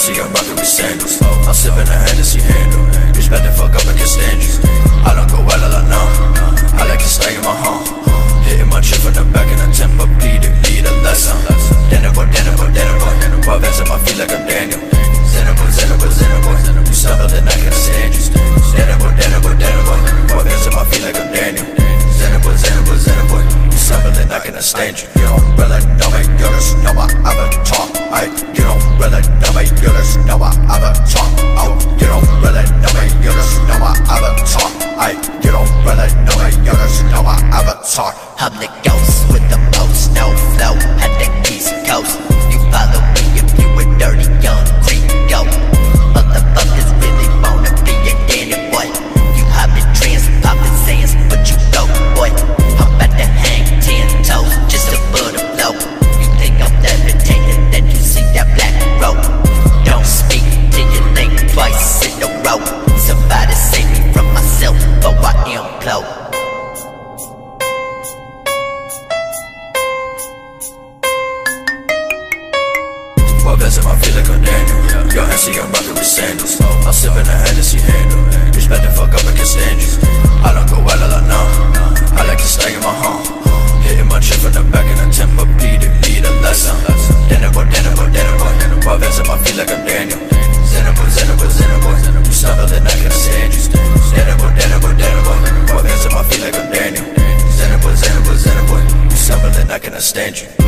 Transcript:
Hennessy, I'm rockin' with sandals. I'm sippin' a Hennessy handle. Bitch, bet the fuck up, I can stand you. I don't go well, I know. I like to stay in my home. Hitting my chip from the back in the tempo, P to lead a lesson. Denver, Denver, Denver. Hands on my feet like I'm Daniel. Zenabo, Zenabo, Zenabo. You stumble and I can stand you. Denver, Denver, Denver. Hands on my feet like I'm Daniel. Zenabo, Zenabo, Zenabo. You stumble and I can stand you. Me, you know ever talk. I'm the ghost with the most no flow at the East Coast. You follow me if you a dirty young creep go. Motherfuckers really wanna be a Danny boy. You hopping trans, popping sands, but you go boy. I'm about to hang ten toes just to put a flow. You think I'm levitating, then you see that black rope. Don't speak till you think twice in a row. I'm sippin' a Hennessy handle. Bitch, bet the fuck up, I can stand you. I don't go well, all I know. I like to stay in my home. Hitting my chip from the back in the tempo, P to lead a lesson. Denver, Denver. Twelve hands on my feet like I'm Daniel. Zenabo, Zenabo, Zenabo. You stumble and I can stand you. Denver, Denver, Denver. Twelve hands on my feet like I'm Daniel. Zenabo, Zenabo, Zenabo. You stumble and I can stand you.